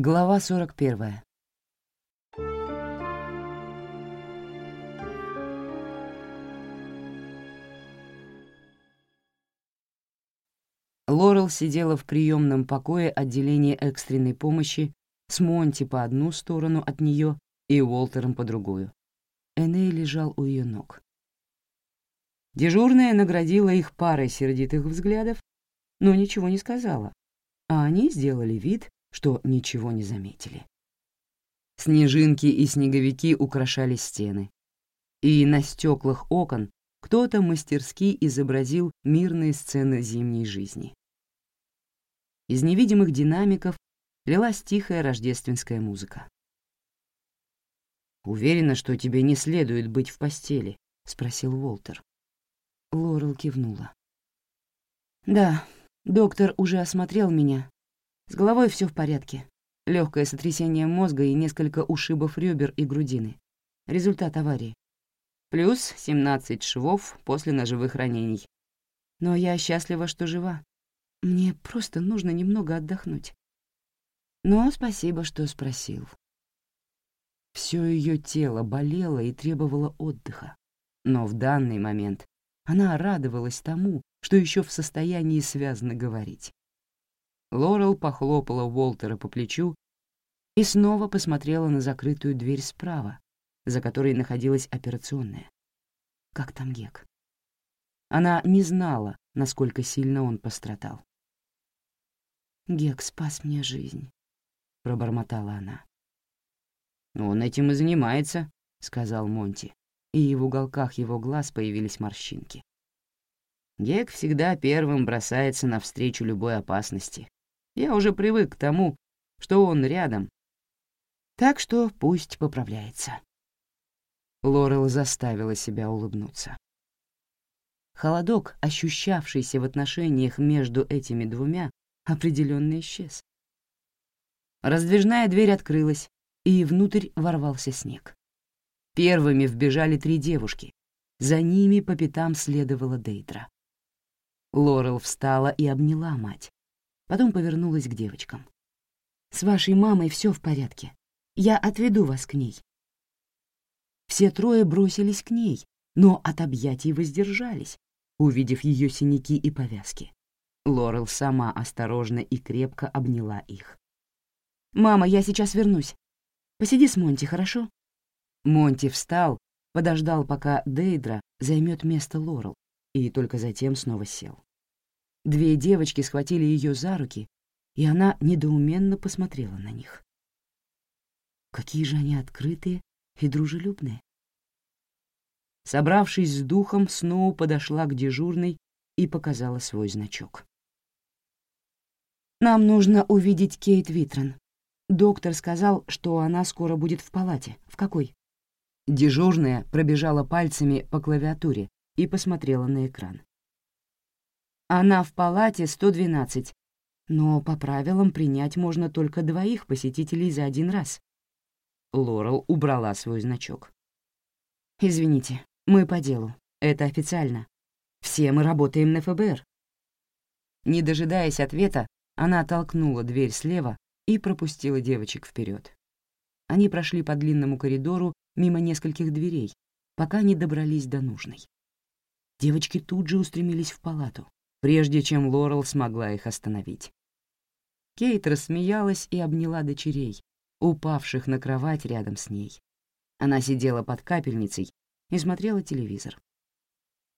Глава 41. Лорел сидела в приемном покое отделения экстренной помощи с Монти по одну сторону от нее и Уолтером по другую. Эней лежал у ее ног. Дежурная наградила их парой сердитых взглядов, но ничего не сказала, а они сделали вид, что ничего не заметили. Снежинки и снеговики украшали стены, и на стеклах окон кто-то мастерски изобразил мирные сцены зимней жизни. Из невидимых динамиков лилась тихая рождественская музыка. «Уверена, что тебе не следует быть в постели?» — спросил Уолтер. Лорел кивнула. «Да, доктор уже осмотрел меня. С головой все в порядке. Легкое сотрясение мозга и несколько ушибов ребер и грудины. Результат аварии. Плюс 17 швов после ножевых ранений. Но я счастлива, что жива. Мне просто нужно немного отдохнуть. Но спасибо, что спросил. Все ее тело болело и требовало отдыха. Но в данный момент она радовалась тому, что еще в состоянии связно говорить. Лорел похлопала Уолтера по плечу и снова посмотрела на закрытую дверь справа, за которой находилась операционная. Как там Гек? Она не знала, насколько сильно он пострадал. «Гек спас мне жизнь», — пробормотала она. «Он этим и занимается», — сказал Монти, и в уголках его глаз появились морщинки. Гек всегда первым бросается навстречу любой опасности. Я уже привык к тому, что он рядом. Так что пусть поправляется. Лорел заставила себя улыбнуться. Холодок, ощущавшийся в отношениях между этими двумя, определенно исчез. Раздвижная дверь открылась, и внутрь ворвался снег. Первыми вбежали три девушки. За ними по пятам следовала Дейдра. Лорел встала и обняла мать. Потом повернулась к девочкам. «С вашей мамой все в порядке. Я отведу вас к ней». Все трое бросились к ней, но от объятий воздержались, увидев ее синяки и повязки. Лорел сама осторожно и крепко обняла их. «Мама, я сейчас вернусь. Посиди с Монти, хорошо?» Монти встал, подождал, пока Дейдра займет место Лорел, и только затем снова сел. Две девочки схватили ее за руки, и она недоуменно посмотрела на них. Какие же они открытые и дружелюбные. Собравшись с духом, Сноу подошла к дежурной и показала свой значок. «Нам нужно увидеть Кейт Витрон. Доктор сказал, что она скоро будет в палате. В какой?» Дежурная пробежала пальцами по клавиатуре и посмотрела на экран. Она в палате 112, но по правилам принять можно только двоих посетителей за один раз. Лорел убрала свой значок. «Извините, мы по делу. Это официально. Все мы работаем на ФБР». Не дожидаясь ответа, она толкнула дверь слева и пропустила девочек вперед. Они прошли по длинному коридору мимо нескольких дверей, пока не добрались до нужной. Девочки тут же устремились в палату прежде чем Лорел смогла их остановить. Кейт рассмеялась и обняла дочерей, упавших на кровать рядом с ней. Она сидела под капельницей и смотрела телевизор.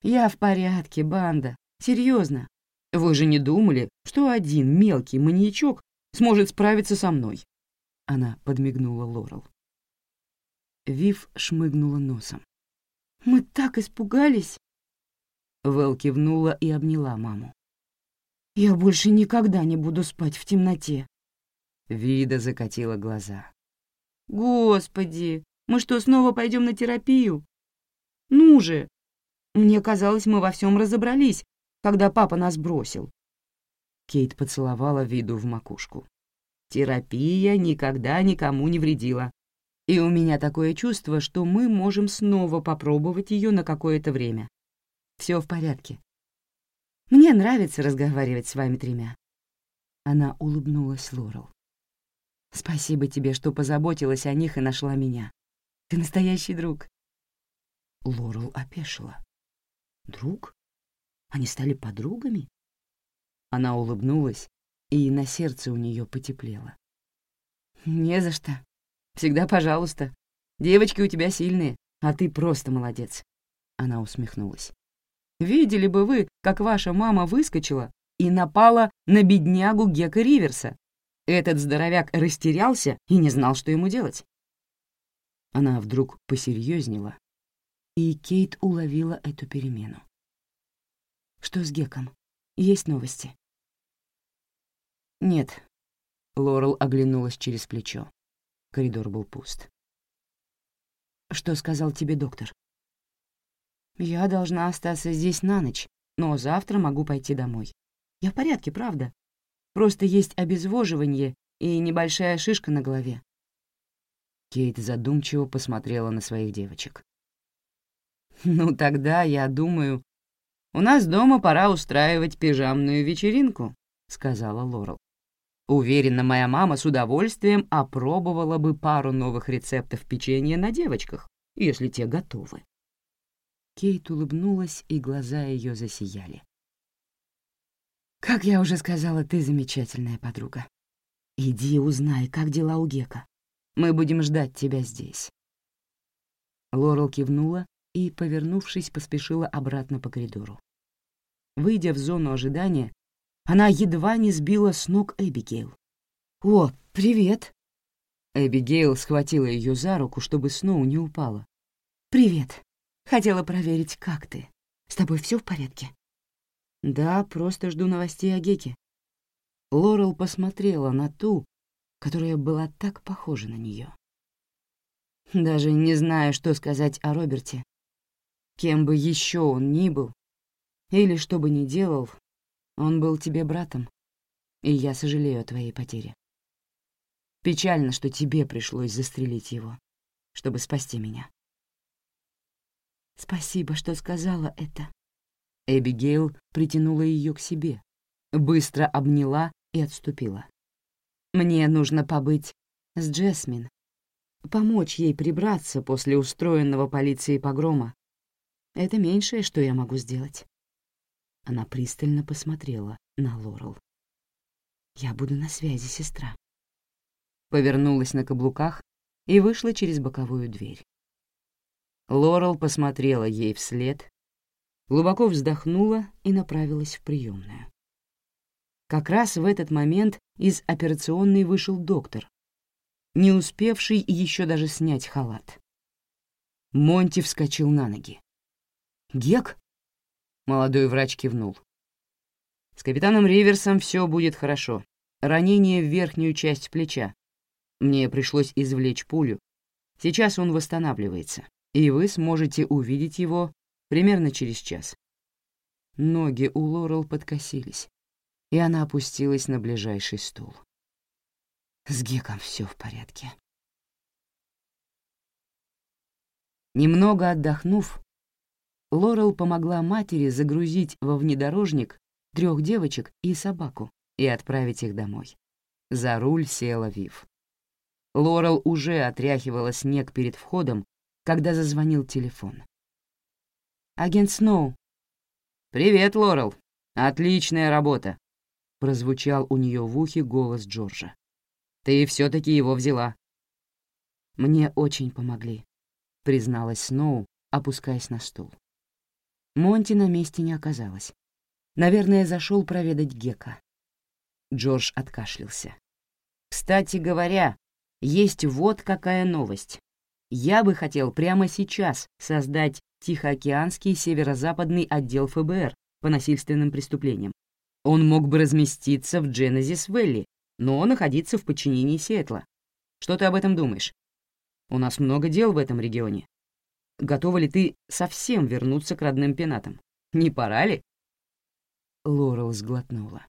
«Я в порядке, банда. Серьезно. Вы же не думали, что один мелкий маньячок сможет справиться со мной?» Она подмигнула Лорел. Вив шмыгнула носом. «Мы так испугались!» Вэл кивнула и обняла маму. «Я больше никогда не буду спать в темноте». Вида закатила глаза. «Господи, мы что, снова пойдем на терапию? Ну же! Мне казалось, мы во всем разобрались, когда папа нас бросил». Кейт поцеловала Виду в макушку. «Терапия никогда никому не вредила. И у меня такое чувство, что мы можем снова попробовать ее на какое-то время. Все в порядке. Мне нравится разговаривать с вами тремя». Она улыбнулась Лорел. Спасибо тебе, что позаботилась о них и нашла меня. Ты настоящий друг. Лорел опешила. Друг? Они стали подругами? Она улыбнулась, и на сердце у нее потеплело. «Не за что. Всегда пожалуйста. Девочки у тебя сильные, а ты просто молодец». Она усмехнулась. «Видели бы вы, как ваша мама выскочила и напала на беднягу Гека Риверса. Этот здоровяк растерялся и не знал, что ему делать». Она вдруг посерьезнела, и Кейт уловила эту перемену. «Что с Геком? Есть новости?» «Нет». Лорел оглянулась через плечо. Коридор был пуст. «Что сказал тебе доктор?» «Я должна остаться здесь на ночь, но завтра могу пойти домой. Я в порядке, правда. Просто есть обезвоживание и небольшая шишка на голове». Кейт задумчиво посмотрела на своих девочек. «Ну, тогда, я думаю, у нас дома пора устраивать пижамную вечеринку», — сказала Лорел. Уверена, моя мама с удовольствием опробовала бы пару новых рецептов печенья на девочках, если те готовы. Кейт улыбнулась, и глаза ее засияли. «Как я уже сказала, ты замечательная подруга. Иди узнай, как дела у Гека. Мы будем ждать тебя здесь». Лорел кивнула и, повернувшись, поспешила обратно по коридору. Выйдя в зону ожидания, она едва не сбила с ног Эбигейл. «О, привет!» Эбигейл схватила ее за руку, чтобы Сноу не упала. «Привет. Хотела проверить, как ты. С тобой все в порядке?» «Да, просто жду новостей о Геке». Лорел посмотрела на ту, которая была так похожа на нее. Даже не знаю, что сказать о Роберте. Кем бы еще он ни был, или что бы ни делал, он был тебе братом, и я сожалею о твоей потере. Печально, что тебе пришлось застрелить его, чтобы спасти меня. Спасибо, что сказала это. Эбигейл притянула ее к себе, быстро обняла и отступила. Мне нужно побыть с Джесмин, помочь ей прибраться после устроенного полицией погрома. Это меньшее, что я могу сделать. Она пристально посмотрела на Лорел. «Я буду на связи, сестра». Повернулась на каблуках и вышла через боковую дверь. Лорел посмотрела ей вслед, глубоко вздохнула и направилась в приемную. Как раз в этот момент из операционной вышел доктор, не успевший еще даже снять халат. Монти вскочил на ноги. «Гек?» Молодой врач кивнул. С капитаном Риверсом все будет хорошо. Ранение в верхнюю часть плеча. Мне пришлось извлечь пулю. Сейчас он восстанавливается, и вы сможете увидеть его примерно через час. Ноги у Лорел подкосились, и она опустилась на ближайший стул. С Геком все в порядке. Немного отдохнув, Лорел помогла матери загрузить во внедорожник трех девочек и собаку и отправить их домой. За руль села Вив. Лорел уже отряхивала снег перед входом, когда зазвонил телефон. «Агент Сноу». «Привет, Лорел. Отличная работа», — прозвучал у нее в ухе голос Джорджа. «Ты все-таки его взяла». «Мне очень помогли», — призналась Сноу, опускаясь на стул. Монти на месте не оказалось. Наверное, зашел проведать Гека. Джордж откашлялся. «Кстати говоря, есть вот какая новость. Я бы хотел прямо сейчас создать Тихоокеанский северо-западный отдел ФБР по насильственным преступлениям. Он мог бы разместиться в Дженезис-Вэлли, но находиться в подчинении Сиэтла. Что ты об этом думаешь? У нас много дел в этом регионе готова ли ты совсем вернуться к родным пенатам? Не пора ли?» Лорел сглотнула.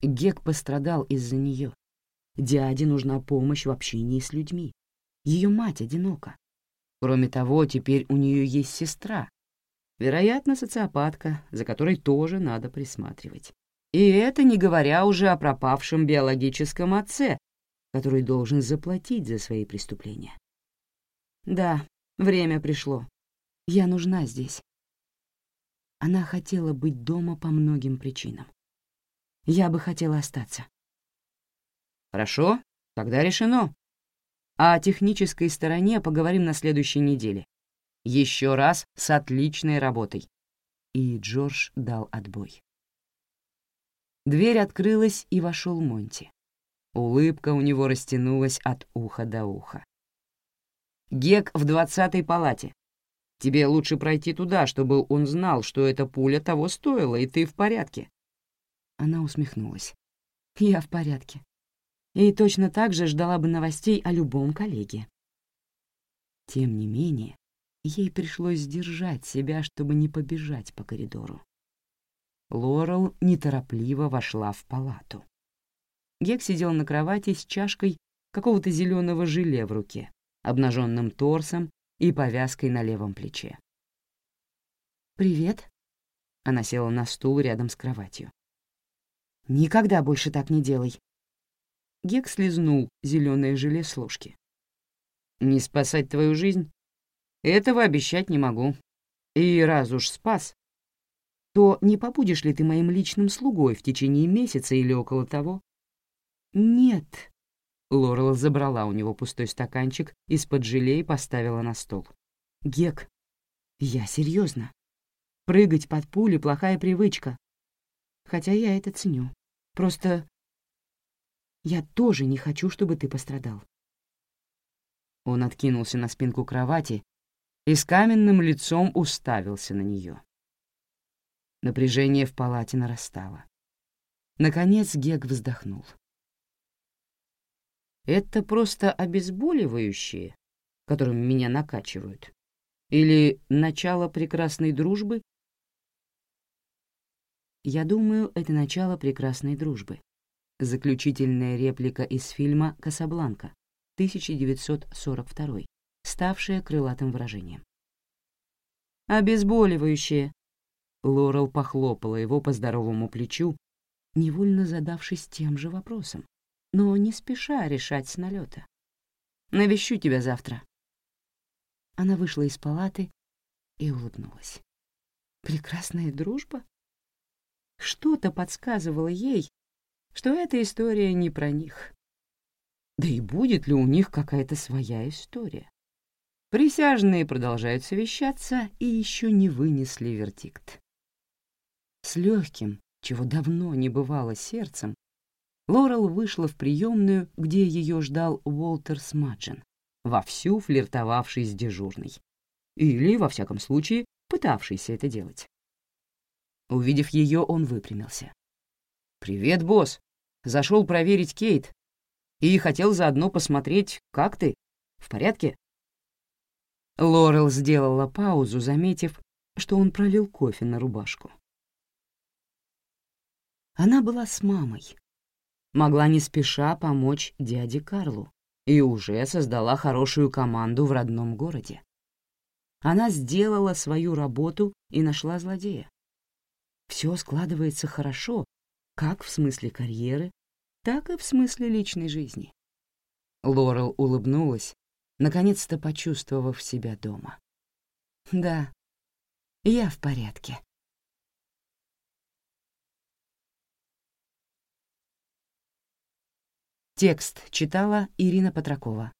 Гек пострадал из-за нее. Дяде нужна помощь в общении с людьми. Ее мать одинока. Кроме того, теперь у нее есть сестра. Вероятно, социопатка, за которой тоже надо присматривать. И это не говоря уже о пропавшем биологическом отце, который должен заплатить за свои преступления. Да, время пришло. Я нужна здесь. Она хотела быть дома по многим причинам. Я бы хотела остаться. Хорошо, тогда решено. А о технической стороне поговорим на следующей неделе. Еще раз с отличной работой. И Джордж дал отбой. Дверь открылась, и вошел Монти. Улыбка у него растянулась от уха до уха. «Гек в двадцатой палате. Тебе лучше пройти туда, чтобы он знал, что эта пуля того стоила, и ты в порядке». Она усмехнулась. «Я в порядке. И точно так же ждала бы новостей о любом коллеге». Тем не менее, ей пришлось сдержать себя, чтобы не побежать по коридору. Лорел неторопливо вошла в палату. Гек сидел на кровати с чашкой какого-то зеленого желе в руке, обнаженным торсом и повязкой на левом плече. «Привет». Она села на стул рядом с кроватью. «Никогда больше так не делай». Гек слезнул зеленое желе с ложки. «Не спасать твою жизнь? Этого обещать не могу. И раз уж спас, то не побудешь ли ты моим личным слугой в течение месяца или около того?» «Нет». Лорел забрала у него пустой стаканчик из-под желе и поставила на стол. «Гек, я серьезно. Прыгать под пули — плохая привычка. Хотя я это ценю. Просто я тоже не хочу, чтобы ты пострадал». Он откинулся на спинку кровати и с каменным лицом уставился на нее. Напряжение в палате нарастало. Наконец Гек вздохнул. «Это просто обезболивающие, которым меня накачивают? Или начало прекрасной дружбы?» «Я думаю, это начало прекрасной дружбы», заключительная реплика из фильма «Касабланка» 1942, ставшая крылатым выражением. «Обезболивающее», Лорел похлопала его по здоровому плечу, невольно задавшись тем же вопросом, но не спеша решать с налета. «Навещу тебя завтра». Она вышла из палаты и улыбнулась. «Прекрасная дружба?» Что-то подсказывало ей, что эта история не про них. Да и будет ли у них какая-то своя история? Присяжные продолжают совещаться и еще не вынесли вердикт. С легким, чего давно не бывало сердцем, Лорел вышла в приемную, где ее ждал Уолтер Смаджен, вовсю флиртовавший с дежурной. Или, во всяком случае, пытавшийся это делать. Увидев ее, он выпрямился. «Привет, босс. Зашел проверить Кейт. И хотел заодно посмотреть, как ты. В порядке?» Лорел сделала паузу, заметив, что он пролил кофе на рубашку. Она была с мамой. Могла не спеша помочь дяде Карлу и уже создала хорошую команду в родном городе. Она сделала свою работу и нашла злодея. Все складывается хорошо, как в смысле карьеры, так и в смысле личной жизни. Лорел улыбнулась, наконец-то почувствовав себя дома. «Да, я в порядке». Текст читала Ирина Патракова.